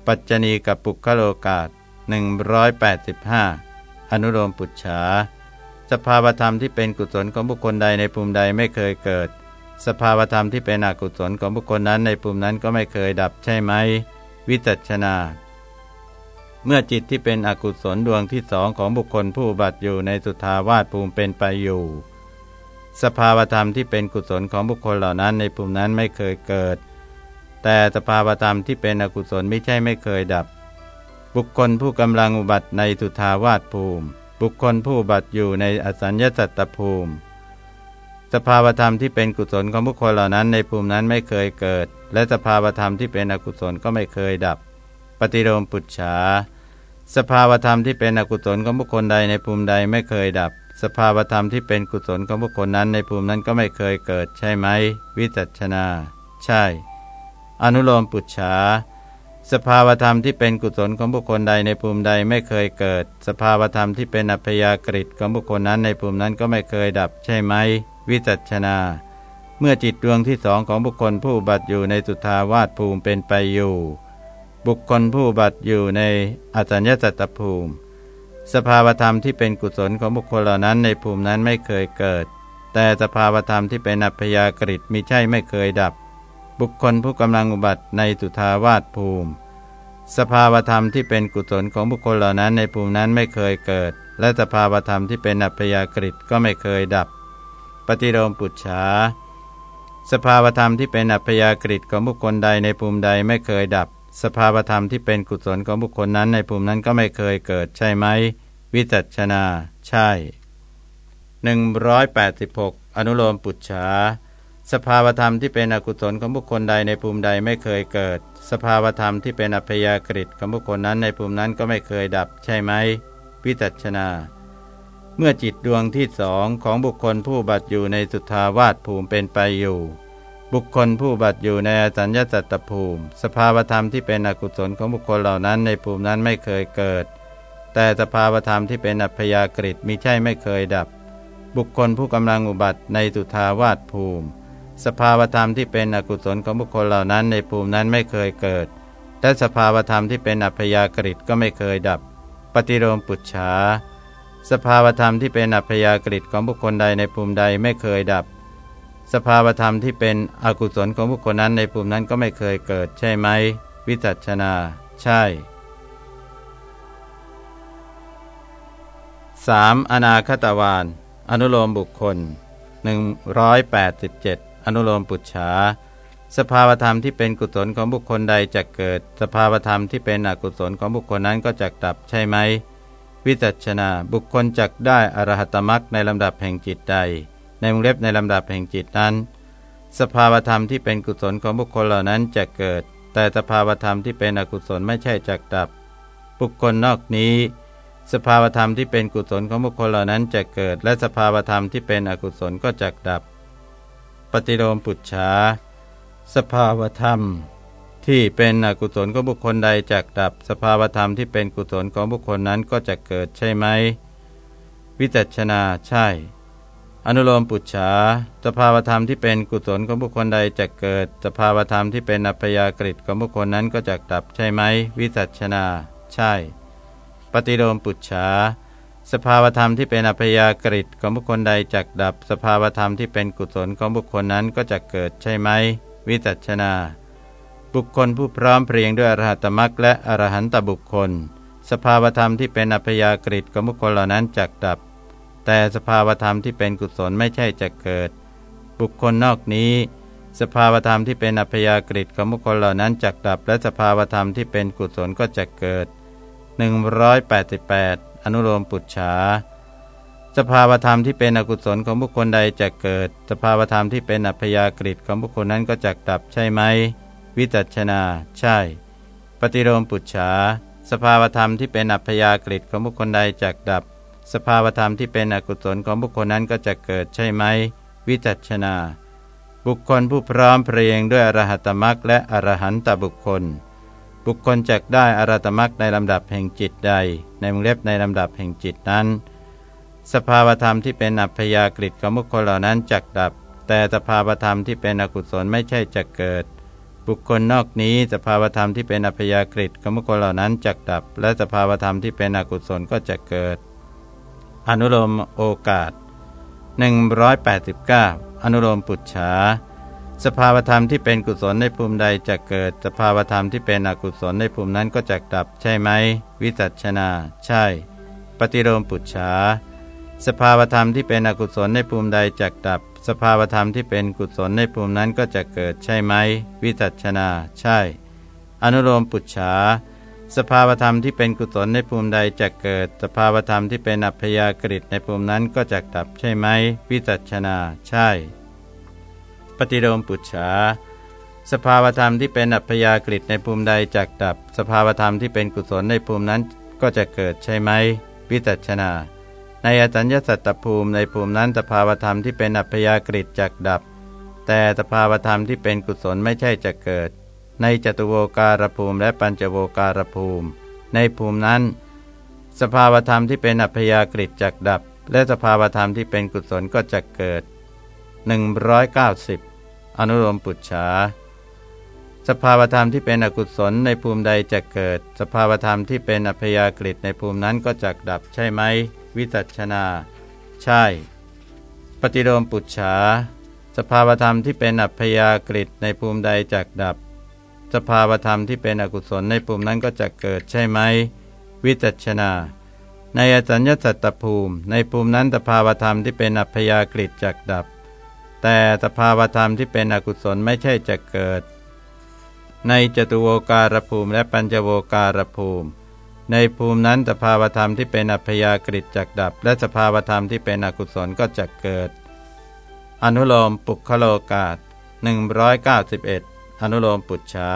ปัจจณีกับปุคโลกาศ185 อนุโลมปุจฉา สภาวธรรมที่เป็นกุศลของบุคคลใดในภูมิใดไม่เคยเกิด สภาวธรรมที่เป็นอกุศลของบุคคลนั้นในภูมินั้นก็ไม่เคยดับใช่ไหม วิจัชนา เมื่อจิตที่เป็นอกุศลดวงที่สองของบุคคลผู้บัติอยู่ในสุทาวาสภูมิเป็นไปอยู่ สภาวธรรมที่เป็นกุศลของบุคคลเหล่านั้นในภูมินั้นไม่เคยเกิด แต่สภาวธรรมที่เป็นอกุศลไม่ใช่ไม่เคยดับ บุคคลผู้กำลังอุบัติในสุทาวาสภูมิ บุคคลผู้บัติอยู่ในอสัญญาสัตตภูมิ สภาวธรรมที่เป็นกุศลของบุคคลเหล่านั้นในภูมินั้นไม่เคยเกิด และสภาวธรรมที่เป็นอกุศลก็ไม่เคยดับ ปฏิโลมปุจฉา สภาวธรรมที่เป็นอกุศลของบุคคลใดในภูมิใดไม่เคยดับ สภาวธรรมที่เป็นกุศลของบุคคลนั้นในภูมินั้นก็ไม่เคยเกิด ใช่ไหม วิจัชนา ใช่ อนุโลมปุจฉา สภาวธรรมที่เป็นกุศลของบุคคลใดในภูมิใดไม่เคยเกิด สภาวธรรมที่เป็นอัพยากฤิของบุคคลนั้นในภูมินั้นก็ไม่เคยดับใช่ไหม วิจัชนา เมื่อจิตดวงที่สองของบุคคลผู้บัตอยู่ในสุทาวาสภูมิเป็นไปอยู่ บุคคลผู้บัตอยู่ในอสัญญสัตตภูมิ สภาวธรรมที่เป็นกุศลของบุคคลเหล่านั้นในภูมินั้นไม่เคยเกิด แต่สภาวธรรมที่เป็นอัพยากฤิมิใช่ไม่เคยดับ บุคคลผู้กำลังอุบัติในสุทาวาสภูมิ สภาวธรรมที่เป็นกุศลของบุคคลเหล่านั้นในภูมินั้นไม่เคยเกิด และสภาวธรรมที่เป็นอัพยากฤิก็ไม่เคยดับ ปฏิโลมปุจฉาสภาวธรรมที่เป็นอัพยากฤิของบุคคลใดในภูมิใดไม่เคยดับ สภาวธรรมที่เป็นกุศลของบุคคลนั้นในภูมินั้นก็ไม่เคยเกิดใช่ไหม วิจัชนา ใช่ 186 อนุโลมปุจฉา สภาวธรรมที่เป็นอกุศลของบุคคลใดในภูมิใดไม่เคยเกิด สภาวธรรมที่เป็นอัพยากฤิของบุคคลนั้นในภูมินั้นก็ไม่เคยดับใช่ไหมวิจัชนา เมื่อจิตดวงที่สองของบุคคลผู้บัตอยู่ในสุทาวาสภูมิเป็นไปอยู่ บุคคลผู้บัตอยู่ในอสัญญาสัตตภูมิ สภาวธรรมที่เป็นอกุศลของบุคคลเหล่านั้นในภูมินั้นไม่เคยเกิด แต่สภาวธรรมที่เป็นอัพยากฤิมีใช่ไม่เคยดับ บุคคลผู้กำลังอุบัติในสุทาวาสภูมิ สภาวธรรมที่เป็นอกุศลของบุคคลเหล่านั้นในภูมินั้นไม่เคยเกิด และสภาวธรรมที่เป็นอัพยากฤิก็ไม่เคยดับ ปฏิโลมปุจฉา สภาวธรรมที่เป็นอัพยากฤิของบุคคลใดในภูมิใดไม่เคยดับ สภาวธรรมที่เป็นอกุศลของบุคคลนั้นในภูมินั้นก็ไม่เคยเกิด ใช่ไหม วิจัชนา ใช่ 3. อนาคตวานอนุโลมบุคคล 187 อนุโลมปุจฉาสภาวธรรมที่เป็นกุศลของบุคคลใดจะเกิด สภาวธรรมที่เป็นอกุศลของบุคคลนั้นก็จะดับใช่ไหม วิจัชนาบุคคลจักได้อรหัตมรักในลำดับแห่งจิตใด ในวงเล็บในลำดับแห่งจิตนั้น สภาวธรรมที่เป็นกุศลของบุคคลเหล่านั้นจะเกิด แต่สภาวธรรมที่เป็นอกุศลไม่ใช่จักดับ บุคคลนอกนี้ สภาวธรรมที่เป็นกุศลของบุคคลเหล่านั้นจะเกิด และสภาวธรรมที่เป็นอกุศลก็จักดับ ปฏิโลมปุจฉาสภาวธรรม ที่เป็นอกุศลของบุคคลใดจักดับ สภาวธรรมที่เป็นกุศลของบุคคลนั้นก็จะเกิดใช่ไหม วิจัชนาใช่ อนุโลมปุจฉาสภาวธรรมที่เป็นกุศลของบุคคลใดจะเกิด สภาวธรรมที่เป็นอัพยากฤิของบุคคลนั้นก็จะดับใช่ไหม วิจัชนา ใช่ ปฏิโลมปุจฉา สภาวธรรมที่เป็นอัพยากฤิของบุคคลใดจักดับ สภาวธรรมที่เป็นกุศลของบุคคลนั้นก็จะเกิดใช่ไหม วิจัชนา บุคคลผู้พร้อมเพรียงด้วยอรหัตมรักและอรหันตบุคคล สภาวธรรมที่เป็นอัพยากฤิของบุคคลเหล่านั้นจักดับ แต่สภาวธรรมที่เป็นกุศลไม่ใช่จะเกิด บุคคลนอกนี้ สภาวธรรมที่เป็นอัพยากฤิของบุคคลเหล่านั้นจักดับ และสภาวธรรมที่เป็นกุศลก็จะเกิด 188 อนุโลมปุจฉาสภาวธรรมที่เป็นอกุศลของบุคคลใดจะเกิด สภาวธรรมที่เป็นอัพยากฤิของบุคคลนั้นก็จักดับใช่ไหม วิจัชนา ใช่ ปฏิโลมปุจฉาสภาวธรรมที่เป็นอัพยากฤิของบุคคลใดจักดับ สภาวธรรมที่เป็นอกุศลของบุคคลนั้นก็จะเกิดใช่ไหม วิจัชนา บุคคลผู้พร้อมเพรียงด้วยอรหัตมรักและอรหันตบุคคล บุคคลจักได้อรัตมักในลำดับแห่งจิตใด ในมงเล็บในลำดับแห่งจิตนั้น สภาวธรรมที่เป็นอัพยากฤิของบุคคลเหล่านั้นจักดับ แต่สภาวธรรมที่เป็นอกุศลไม่ใช่จะเกิด บุคคลนอกนี้สภาวธรรมที่เป็นอัพยากฤิของบุคคลเหล่านั้นจักดับ และสภาวธรรมที่เป็นอกุศลก็จะเกิด อนุโลมโอกาส 189 อนุโลมปุจฉา สภาวธรรมที่เป็นกุศลในภูมิใดจะเกิด สภาวธรรมที่เป็นอกุศลในภูมินั้นก็จะดับใช่ไหม วิจัชนา ใช่ ปฏิโลมปุจฉาสภาวธรรมที่เป็นอกุศลในภูมิใดจะดับ สภาวธรรมที่เป็นกุศลในภูมินั้นก็จะเกิดใช่ไหม วิจัชนา ใช่ อนุโลมปุจฉาสภาวธรรมที่เป็นกุศลในภูมิใดจะเกิด สภาวธรรมที่เป็นอัพยากฤิตในภูมินั้นก็จะดับใช่ไหม วิจัชนา ใช่ ปฏิโลมปุจฉาสภาวธรรมที่เป็นอัพยากฤิในภูมิใดจะดับ สภาวธรรมที่เป็นกุศลในภูมินั้นก็จะเกิดใช่ไหมวิจัชนา ในอจัญญสัตตภูมิในภูมินั้นสภาวธรรมที่เป็นอัพยากฤิจักดับ แต่สภาวธรรมที่เป็นกุศลไม่ใช่จะเกิด ในจตุโวการภูมิและปัญจโวการภูมิ ในภูมินั้น สภาวธรรมที่เป็นอัพยากฤิจักดับ และสภาวธรรมที่เป็นกุศลก็จะเกิด 190 อนุโลมปุจฉาสภาวธรรมที่เป็นอกุศลในภูมิใดจะเกิด สภาวธรรมที่เป็นอัพยากฤิในภูมินั้นก็จะดับใช่ไหม วิจัชนา ใช่ ปฏิโลมปุจฉาสภาวธรรมที่เป็นอัพยากฤิในภูมิใดจักดับ สภาวธรรมที่เป็นอกุศลในภูมินั้นก็จะเกิดใช่ไหม วิจัชนา ในอจัญญสัตตภูมิ ในภูมินั้นสภาวธรรมที่เป็นอัพยากฤิจักดับ แต่สภาวธรรมที่เป็นอกุศลไม่ใช่จะเกิด ในจตุโวการภูมิและปัญจโวการภูมิ ในภูมินั้นสภาวธรรมที่เป็นอัพยากฤิจักดับ และสภาวธรรมที่เป็นอกุศลก็จะเกิด อนุโลมปุคโลกาต191 อนุโลมปุจฉา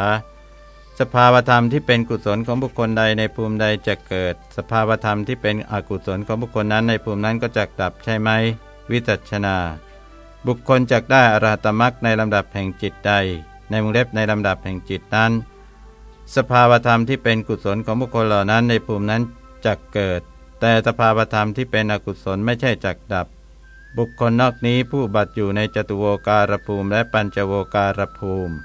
สภาวธรรมที่เป็นกุศลของบุคคลใดในภูมิใดจะเกิด สภาวธรรมที่เป็นอกุศลของบุคคลนั้นในภูมินั้นก็จะดับใช่ไหม วิจัชนา บุคคลจะได้อรหัตมรักในลำดับแห่งจิตใด ในมุงเล็บในลำดับแห่งจิตนั้น สภาวธรรมที่เป็นกุศลของบุคคลเหล่านั้นในภูมินั้นจักเกิด แต่สภาวธรรมที่เป็นอกุศลไม่ใช่จักดับ บุคคลนอกนี้ผู้บัตอยู่ในจตุโวการภูมิและปัญจโวการภูมิ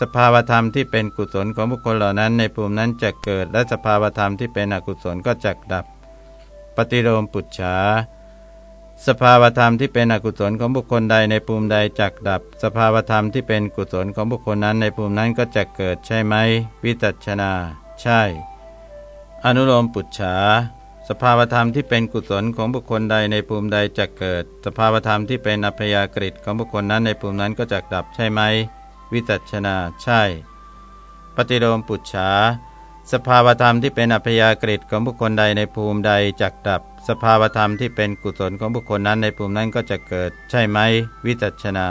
สภาวธรรมที่เป็นกุศลของบุคคลเหล่านั้นในภูมินั้นจะเกิด และสภาวธรรมที่เป็นอกุศลก็จักดับ ปฏิโลมปุจฉา สภาวธรรมที่เป็นอกุศลของบุคคลใดในภูมิใดจักดับ สภาวธรรมที่เป็นกุศลของบุคคลนั้นในภูมินั้นก็จะเกิดใช่ไหม วิจัชนา ใช่ อนุโลมปุจฉาสภาวธรรมที่เป็นกุศลของบุคคลใดในภูมิใดจะเกิด สภาวธรรมที่เป็นอัพยากฤิของบุคคลนั้นในภูมินั้นก็จะดับใช่ไหม วิจัชนาใช่ ปฏิโลมปุจฉาสภาวธรรมที่เป็นอัพยากฤิของบุคคลใดในภูมิใดจักดับ สภาวธรรมที่เป็นกุศลของบุคคลนั้นในภูมินั้นก็จะเกิดใช่ไหม วิจัชนา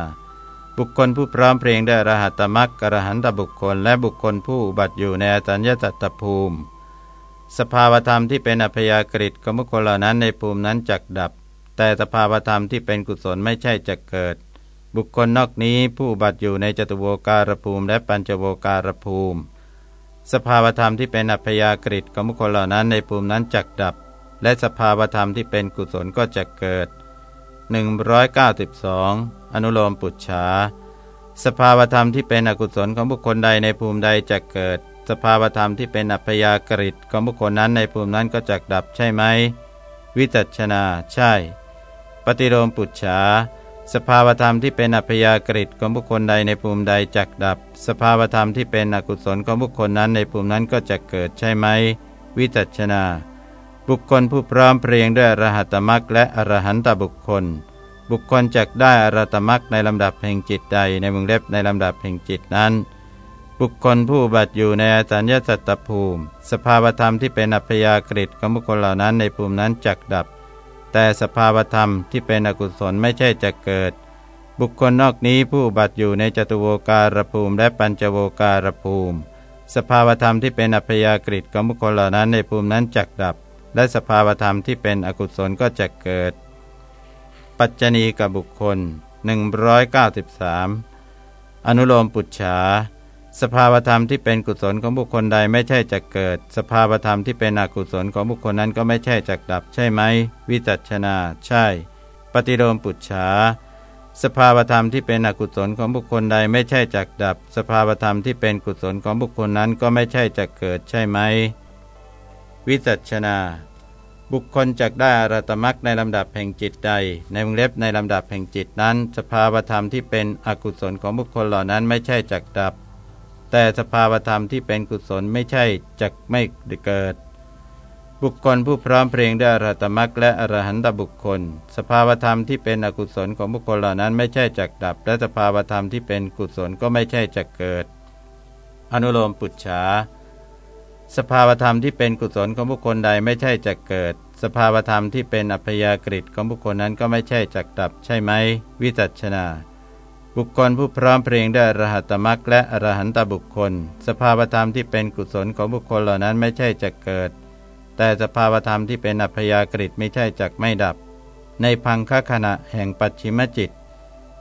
บุคคลผู้พร้อมเพรียงได้รหัตมักกรหันตบุคคล และบุคคลผู้บัติอยู่ในอตัญญตัตภูมิ สภาวธรรมที่เป็นอัพยากฤิของบุคคลเหล่านั้นในภูมินั้นจักดับ แต่สภาวธรรมที่เป็นกุศลไม่ใช่จะเกิด บุคคลนอกนี้ผู้บัติอยู่ในจตุโวการภูมิ และปัญจโวการภูมิ สภาวธรรมที่เป็นอัพยากฤิของบุคคลเหล่านั้นในภูมินั้นจักดับ และสภาวธรรมที่เป็นกุศลก็จะเกิด 192 อนุโลมปุจฉาสภาวธรรมที่เป็นอกุศลของบุคคลใดในภูมิใดจะเกิด สภาวธรรมที่เป็นอัพยากฤิตของบุคคลนั้นในภูมินั้นก็จะดับใช่ไหม วิจัชนา ใช่ ปฏิโลมปุจฉาสภาวธรรมที่เป็นอัพยากฤิตของบุคคลใดในภูมิใดจักดับ สภาวธรรมที่เป็นอกุศลของบุคคลนั้นในภูมินั้นก็จะเกิดใช่ไหม วิจัชนา บุคคลผู้พร้อมเพรียงด้วยอรหัตมรักและอรหันตบุคคล บุคคลจักได้อรหัตมรักในลำดับแห่งจิตใดในมึงเล็บในลำดับแห่งจิตนั้น บุคคลผู้บัติอยู่ในอาจารยสัตตภูมิ สภาวธรรมที่เป็นอัพยากฤิของบุคคลเหล่านั้นในภูมินั้นจักดับ แต่สภาวธรรมที่เป็นอกุศลไม่ใช่จะเกิด บุคคลนอกนี้ผู้บัติอยู่ในจตุโวการภูมิและปัญจโวการภูมิ สภาวธรรมที่เป็นอัพยากฤิของบุคคลเหล่านั้นในภูมินั้นจักดับ และสภาวธรรมที่เป็นอกุศลก็จะเกิด ปัจจณีกับบุคคล 193 อนุโลมปุจฉาสภาวธรรมที่เป็นกุศลของบุคคลใดไม่ใช่จะเกิด สภาวธรรมที่เป็นอกุศลของบุคคลนั้นก็ไม่ใช่จะดับ ใช่ไหม วิจัชนา ใช่ ปฏิโลมปุจฉาสภาวธรรมที่เป็นอกุศลของบุคคลใดไม่ใช่จักดับ สภาวธรรมที่เป็นกุศลของบุคคลนั้นก็ไม่ใช่จะเกิดใช่ไหม วิจัชนา บุคคลจักได้อรตมักในลำดับแห่งจิตใด ในวงเล็บในลำดับแห่งจิตนั้น สภาวธรรมที่เป็นอกุศลของบุคคลเหล่านั้นไม่ใช่จักดับ แต่สภาวธรรมที่เป็นกุศลไม่ใช่จักไม่เกิดบุคคลผู้พร้อมเพรียงด้วยอรตมักและอรหันตบุคคล สภาวธรรมที่เป็นอกุศลของบุคคลเหล่านั้นไม่ใช่จักดับ และสภาวธรรมที่เป็นกุศลก็ไม่ใช่จักเกิด อนุโลมปุจฉา สภาวธรรมที่เป็นกุศลของบุคคลใดไม่ใช่จะเกิด สภาวธรรมที่เป็นอัพยากฤิของบุคคลนั้นก็ไม่ใช่จักดับ ใช่ไหม วิจัชนา บุคคลผู้พร้อมเพรียงได้รหัตมรักและอรหันตบุคคล สภาวธรรมที่เป็นกุศลของบุคคลเหล่านั้นไม่ใช่จะเกิด แต่สภาวธรรมที่เป็นอัพยากฤิไม่ใช่จักไม่ดับ ในพังคขณะแห่งปัจฉิมจิต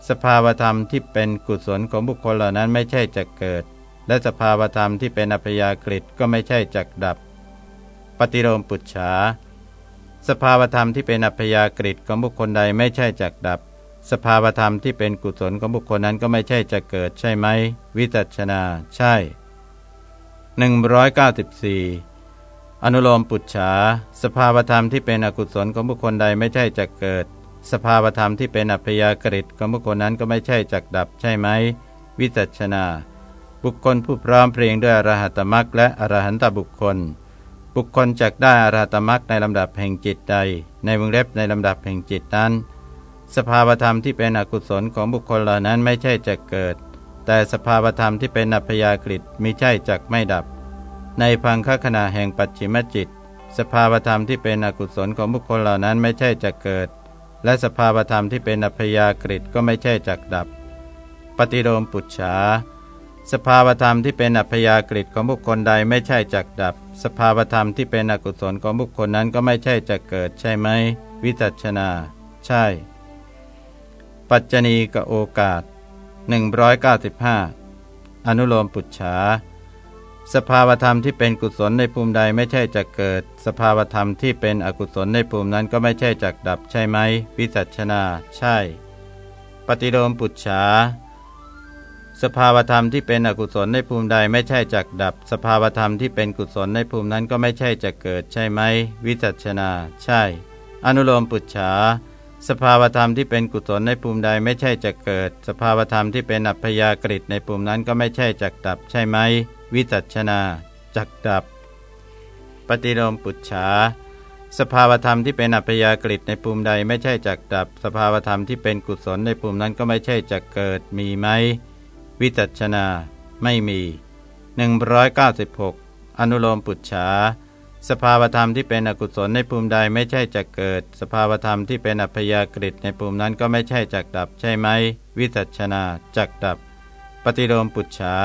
สภาวธรรมที่เป็นกุศลของบุคคลเหล่านั้นไม่ใช่จะเกิด และสภาวธรรมที่เป็นอัพยากฤิก็ไม่ใช่จักดับ ปฏิโลมปุจฉา สภาวธรรมที่เป็นอัพยากฤิของบุคคลใดไม่ใช่จักดับ สภาวธรรมที่เป็นกุศลของบุคคลนั้นก็ไม่ใช่จะเกิดใช่ไหม วิจัชนา ใช่ 194 อนุโลมปุจฉา สภาวธรรมที่เป็นอกุศลของบุคคลใดไม่ใช่จะเกิด สภาวธรรมที่เป็นอัพยากฤิของบุคคลนั้นก็ไม่ใช่จักดับ ใช่ไหม วิจัชนา บุคคลผู้พร้อมเพรียงด้วยอรหัตมรักและอรหันตบุคคล บุคคลจักได้อรหัตมรักในลำดับแห่งจิตใด ในวงเล็บในลำดับแห่งจิตนั้น สภาวธรรมที่เป็นอกุศลของบุคคลเหล่านั้นไม่ใช่จะเกิด แต่สภาวธรรมที่เป็นอัพยากฤิตมิใช่จักไม่ดับ ในพังคขณะแห่งปัจฉิมจิต สภาวธรรมที่เป็นอกุศลของบุคคลเหล่านั้นไม่ใช่จะเกิด และสภาวธรรมที่เป็นอัพยากฤิตก็ไม่ใช่จักดับ ปฏิโลมปุจฉา สภาวธรรมที่เป็นอัพยากฤิของบุคคลใดไม่ใช่จักดับ สภาวธรรมที่เป็นอกุศลของบุคคลนั้นก็ไม่ใช่จะเกิดใช่ไหม วิจัชนา ใช่ ปัจจณีกโอกาส 195 อนุโลมปุจฉาสภาวธรรมที่เป็นกุศลในภูมิใดไม่ใช่จะเกิด สภาวธรรมที่เป็นอกุศลในภูมินั้นก็ไม่ใช่จักดับใช่ไหม วิจัชนา ใช่ ปฏิโลมปุจฉา สภาวธรรมที่เป็นอกุศลในภูมิใดไม่ใช่จักดับ สภาวธรรมที่เป็นกุศลในภูมินั้นก็ไม่ใช่จะเกิดใช่ไหม วิจัชนา ใช่ อนุโลมปุจฉา สภาวธรรมที่เป็นกุศลในภูมิใดไม่ใช่จะเกิด สภาวธรรมที่เป็นอัพยากฤิในภูมินั้นก็ไม่ใช่จักดับ ใช่ไหม วิจัชนา จักดับ ปฏิโลมปุจฉาสภาวธรรมที่เป็นอัพยากฤิในภูมิใดไม่ใช่จักดับ สภาวธรรมที่เป็นกุศลในภูมินั้นก็ไม่ใช่จักเกิดมีไหม วิจัชนาไม่มี 196 อนุโลมปุจฉาสภาวธรรมที่เป็นอกุศลในภูมิใดไม่ใช่จะเกิด สภาวธรรมที่เป็นอัพยากฤิในภูมินั้นก็ไม่ใช่จักดับ ใช่ไหม วิจัชนาจักดับ ปฏิโลมปุจฉา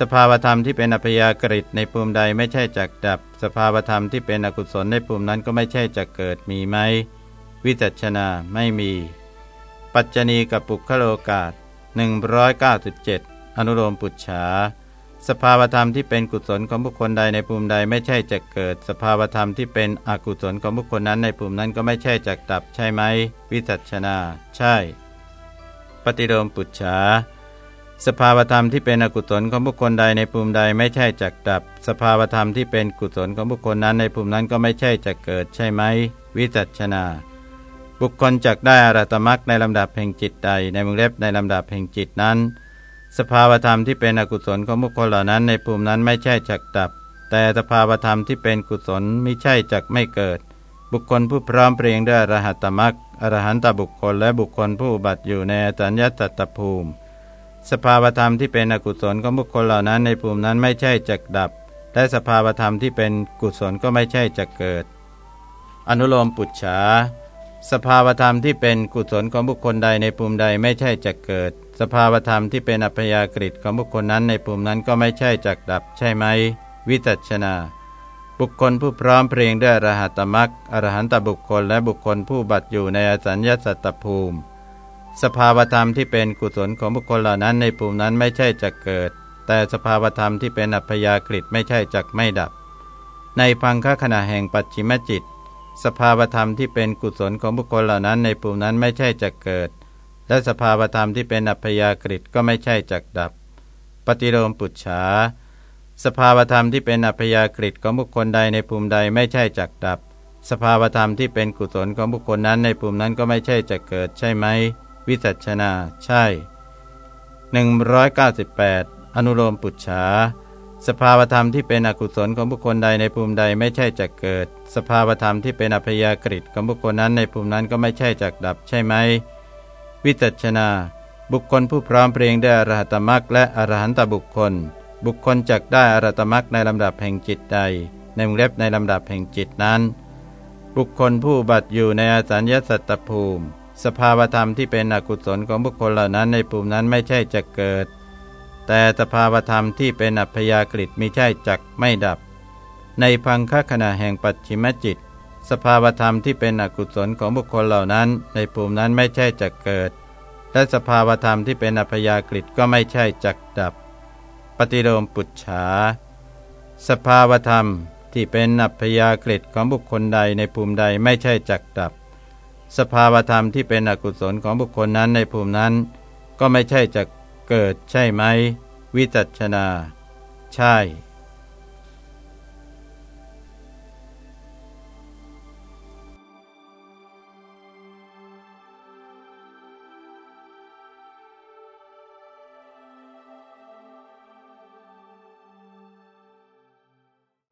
สภาวธรรมที่เป็นอัพยากฤิในภูมิใดไม่ใช่จักดับ สภาวธรรมที่เป็นอกุศลในภูมินั้นก็ไม่ใช่จะเกิดมีไหม วิจัชนาไม่มี ปัจจณีกับปุคโลกาศ 197 อนุโลมปุจฉา สภาวธรรมที่เป็นกุศลของบุคคลใดในภูมิใดไม่ใช่จะเกิด สภาวธรรมที่เป็นอกุศลของบุคคลนั้นในภูมินั้นก็ไม่ใช่จะดับใช่ไหม วิจัชนา ใช่ ปฏิโลมปุจฉาสภาวธรรมที่เป็นอกุศลของบุคคลใดในภูมิใดไม่ใช่จักดับ สภาวธรรมที่เป็นกุศลของบุคคลนั้นในภูมินั้นก็ไม่ใช่จะเกิดใช่ไหม วิจัชนา บุคคลจักได้อรัตมักในลำดับแห่งจิตใดในมงเล็บในลำดับแห่งจิตนั้น สภาวธรรมที่เป็นอกุศลของบุคคลเหล่านั้น ในภูมินั้นไม่ใช่จักดับ แต่สภาวธรรมที่เป็นกุศลไม่ใช่จักไม่เกิด บุคคลผู้พร้อมเพรียงด้วยอรหัตตมักอรหันตบุคคลและบุคคลผู้บัติอยู่ในสัญญาตตภูมิ สภาวธรรมที่เป็นอกุศลของบุคคลเหล่านั้น ในภูมินั้นไม่ใช่จักดับ และสภาวธรรมที่เป็นกุศลก็ไม่ใช่จักเกิด อนุโลมปุจฉา สภาวธรรมที่เป็นกุศลของบุคคลใดในภูมิใดไม่ใช่จะเกิด สภาวธรรมที่เป็นอัพยากฤิของบุคคลนั้นในภูมินั้นก็ไม่ใช่จักดับ ใช่ไหม วิจัชนา บุคคลผู้พร้อมเพรียงด้วยรหัตมักอรหันตบุคคลและบุคคลผู้บัตอยู่ในอสัญญาสัตตภูมิ สภาวธรรมที่เป็นกุศลของบุคคลเหล่านั้นในภูมินั้นไม่ใช่จะเกิด แต่สภาวธรรมที่เป็นอัพยากฤิไม่ใช่จักไม่ดับ ในพังคขณะแห่งปัจฉิมจิต สภาวธรรมที่เป็นกุศลของบุคคลเหล่านั้นในภูมินั้นไม่ใช่จะเกิด และสภาวธรรมที่เป็นอัพยากฤิก็ไม่ใช่จักดับ ปฏิโลมปุจฉาสภาวธรรมที่เป็นอัพยากฤิของบุคคลใดในภูมิใดไม่ใช่จักดับ สภาวธรรมที่เป็นกุศลของบุคคลนั้นในภูมินั้นก็ไม่ใช่จะเกิดใช่ไหม วิจัชนา ใช่ 198 อนุโลมปุจฉา สภาวธรรมที่เป็นอกุศลของบุคคลใดในภูมิใดไม่ใช่จะเกิด สภาวธรรมที่เป็นอัพยากฤิของบุคคลนั้นในภูมินั้นก็ไม่ใช่จักดับใช่ไหม วิจัชนา บุคคลผู้พร้อมเพรียงได้อรหัตมรักและอรหันตบุคคล บุคคลจักได้อรหัตมรักในลำดับแห่งจิตใด ในวงเล็บในลำดับแห่งจิตนั้น บุคคลผู้บัตอยู่ในอาสัญญสัตตภูมิ สภาวธรรมที่เป็นอกุศลของบุคคลเหล่านั้นในภูมินั้นไม่ใช่จะเกิด แต่สภาวธรรมที่เป็นอัพยากฤิมิใช่จักไม่ดับ ในพังคขณะแห่งปัจฉิมจิต สภาวธรรมที่เป็นอกุศลของบุคคลเหล่านั้น ในภูมินั้นไม่ใช่จักเกิด และสภาวธรรมที่เป็นอัพยากฤิก็ไม่ใช่จักดับ ปฏิโลมปุจฉา สภาวธรรมที่เป็นอัพยากฤิของบุคคลใดในภูมิใดไม่ใช่จักดับ สภาวธรรมที่เป็นอกุศลของบุคคลนั้นในภูมินั้น ก็ไม่ใช่จัก เกิดใช่ไหม วิจัชนา ใช่